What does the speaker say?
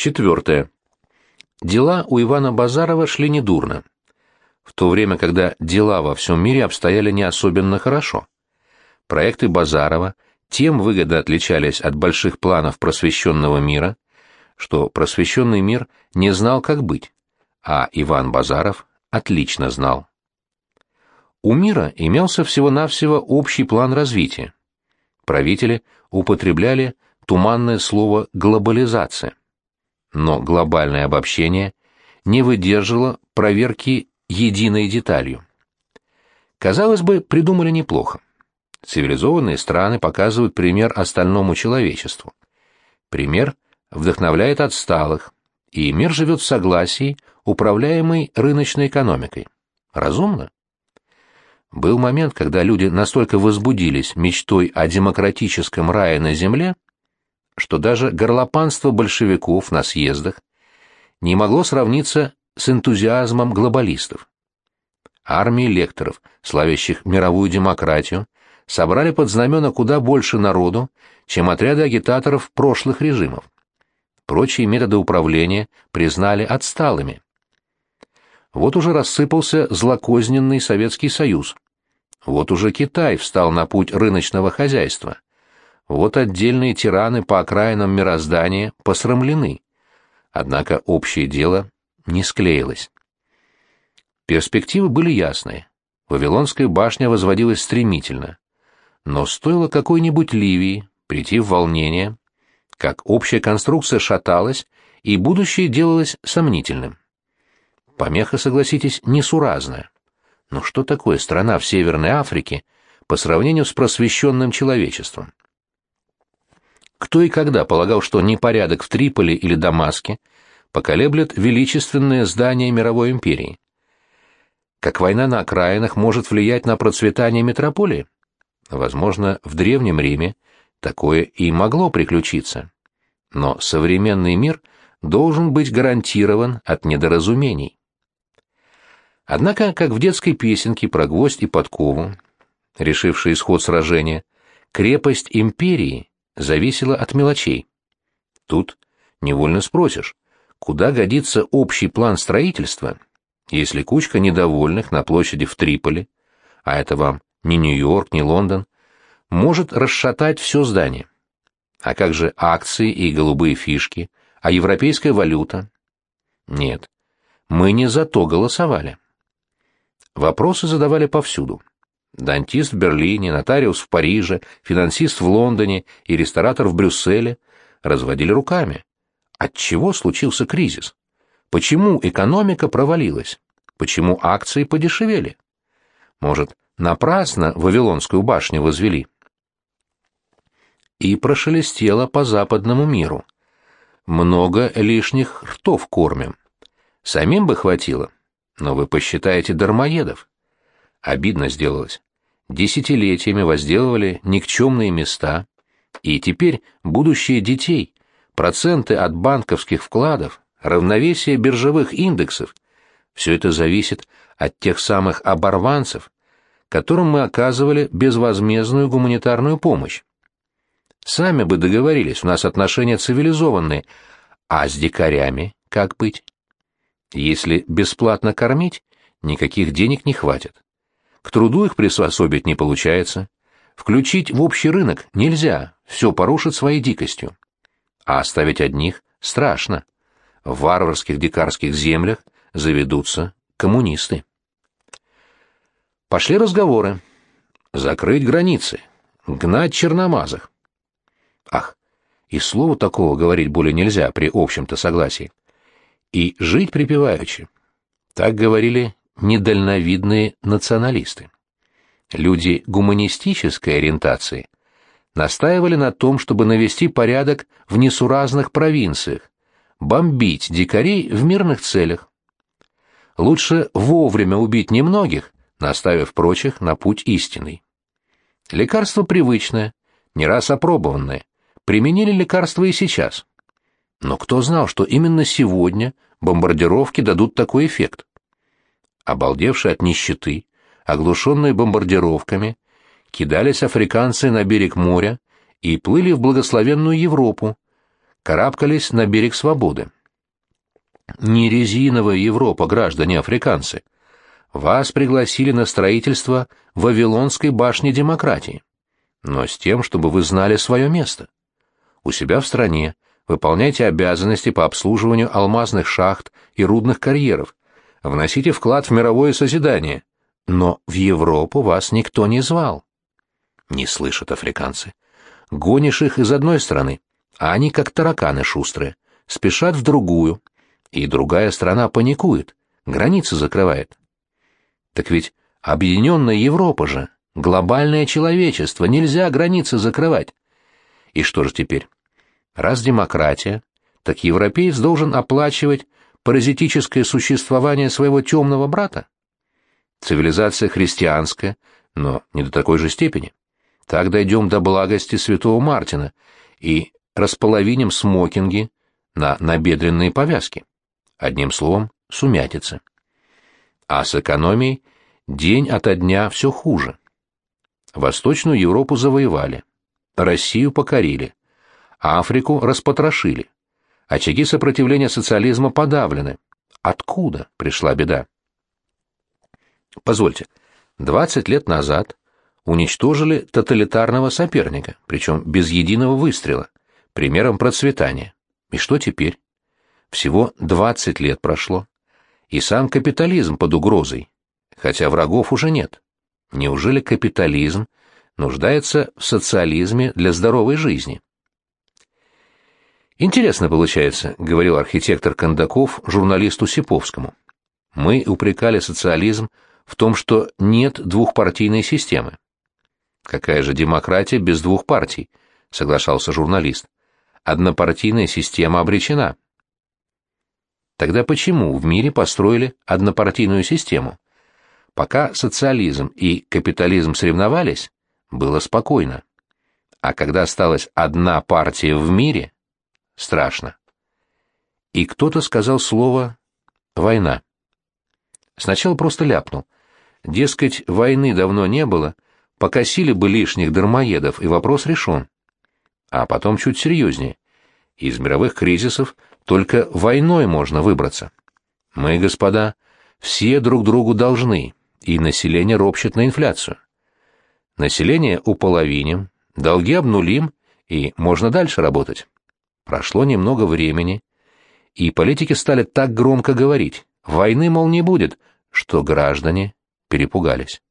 Четвертое. Дела у Ивана Базарова шли недурно. В то время, когда дела во всем мире обстояли не особенно хорошо. Проекты Базарова тем выгодно отличались от больших планов просвещенного мира, что просвещенный мир не знал, как быть, а Иван Базаров отлично знал. У мира имелся всего-навсего общий план развития. Правители употребляли туманное слово «глобализация». Но глобальное обобщение не выдержало проверки единой деталью. Казалось бы, придумали неплохо. Цивилизованные страны показывают пример остальному человечеству. Пример вдохновляет отсталых, и мир живет в согласии, управляемый рыночной экономикой. Разумно? Был момент, когда люди настолько возбудились мечтой о демократическом рае на земле, что даже горлопанство большевиков на съездах не могло сравниться с энтузиазмом глобалистов. Армии лекторов, славящих мировую демократию, собрали под знамена куда больше народу, чем отряды агитаторов прошлых режимов. Прочие методы управления признали отсталыми. Вот уже рассыпался злокозненный Советский Союз. Вот уже Китай встал на путь рыночного хозяйства. Вот отдельные тираны по окраинам мироздания посрамлены. Однако общее дело не склеилось. Перспективы были ясные. Вавилонская башня возводилась стремительно. Но стоило какой-нибудь Ливии прийти в волнение, как общая конструкция шаталась, и будущее делалось сомнительным. Помеха, согласитесь, несуразная. Но что такое страна в Северной Африке по сравнению с просвещенным человечеством? Кто и когда полагал, что непорядок в Триполи или Дамаске поколеблет величественное здание мировой империи? Как война на окраинах может влиять на процветание метрополии? Возможно, в Древнем Риме такое и могло приключиться. Но современный мир должен быть гарантирован от недоразумений. Однако, как в детской песенке про гвоздь и подкову, решивший исход сражения, крепость империи зависела от мелочей. Тут невольно спросишь, куда годится общий план строительства, если кучка недовольных на площади в Триполи, а это вам не Нью-Йорк, не Лондон, может расшатать все здание. А как же акции и голубые фишки, а европейская валюта? Нет, мы не за то голосовали. Вопросы задавали повсюду. Дантист в Берлине, нотариус в Париже, финансист в Лондоне и ресторатор в Брюсселе разводили руками. Отчего случился кризис? Почему экономика провалилась? Почему акции подешевели? Может, напрасно Вавилонскую башню возвели? И прошелестело по западному миру. Много лишних ртов кормим. Самим бы хватило. Но вы посчитаете дармоедов. Обидно сделалось. Десятилетиями возделывали никчемные места, и теперь будущее детей, проценты от банковских вкладов, равновесие биржевых индексов — все это зависит от тех самых оборванцев, которым мы оказывали безвозмездную гуманитарную помощь. Сами бы договорились, у нас отношения цивилизованные, а с дикарями как быть? Если бесплатно кормить, никаких денег не хватит. К труду их приспособить не получается. Включить в общий рынок нельзя, все порушит своей дикостью. А оставить одних страшно. В варварских дикарских землях заведутся коммунисты. Пошли разговоры. Закрыть границы. Гнать черномазых. Ах, и слова такого говорить более нельзя при общем-то согласии и жить припеваючи. Так говорили недальновидные националисты. Люди гуманистической ориентации настаивали на том, чтобы навести порядок в несуразных провинциях, бомбить дикарей в мирных целях. Лучше вовремя убить немногих, наставив прочих на путь истинный. Лекарство привычное, не раз опробованное. Применили лекарство и сейчас. Но кто знал, что именно сегодня бомбардировки дадут такой эффект? Обалдевшие от нищеты, оглушенные бомбардировками, кидались африканцы на берег моря и плыли в благословенную Европу, карабкались на берег свободы. Не резиновая Европа, граждане африканцы. Вас пригласили на строительство Вавилонской башни демократии, но с тем, чтобы вы знали свое место. У себя в стране выполняйте обязанности по обслуживанию алмазных шахт и рудных карьеров, вносите вклад в мировое созидание, но в Европу вас никто не звал. Не слышат африканцы. Гонишь их из одной страны, а они, как тараканы шустрые, спешат в другую, и другая страна паникует, границы закрывает. Так ведь объединенная Европа же, глобальное человечество, нельзя границы закрывать. И что же теперь? Раз демократия, так европеец должен оплачивать паразитическое существование своего темного брата? Цивилизация христианская, но не до такой же степени. Так дойдем до благости святого Мартина и располовиним смокинги на набедренные повязки. Одним словом, сумятица. А с экономией день ото дня все хуже. Восточную Европу завоевали, Россию покорили, Африку распотрошили, очаги сопротивления социализма подавлены. Откуда пришла беда? Позвольте, 20 лет назад уничтожили тоталитарного соперника, причем без единого выстрела, примером процветания. И что теперь? Всего 20 лет прошло, и сам капитализм под угрозой, хотя врагов уже нет. Неужели капитализм нуждается в социализме для здоровой жизни? Интересно получается, говорил архитектор Кондаков журналисту Сиповскому. Мы упрекали социализм в том, что нет двухпартийной системы. Какая же демократия без двух партий, соглашался журналист. Однопартийная система обречена. Тогда почему в мире построили однопартийную систему? Пока социализм и капитализм соревновались, было спокойно. А когда осталась одна партия в мире, страшно. И кто-то сказал слово «война». Сначала просто ляпнул. Дескать, войны давно не было, покосили бы лишних дармоедов, и вопрос решен. А потом чуть серьезнее. Из мировых кризисов только войной можно выбраться. Мы, господа, все друг другу должны, и население ропщет на инфляцию. Население уполовиним, долги обнулим, и можно дальше работать. Прошло немного времени, и политики стали так громко говорить, войны, мол, не будет, что граждане перепугались.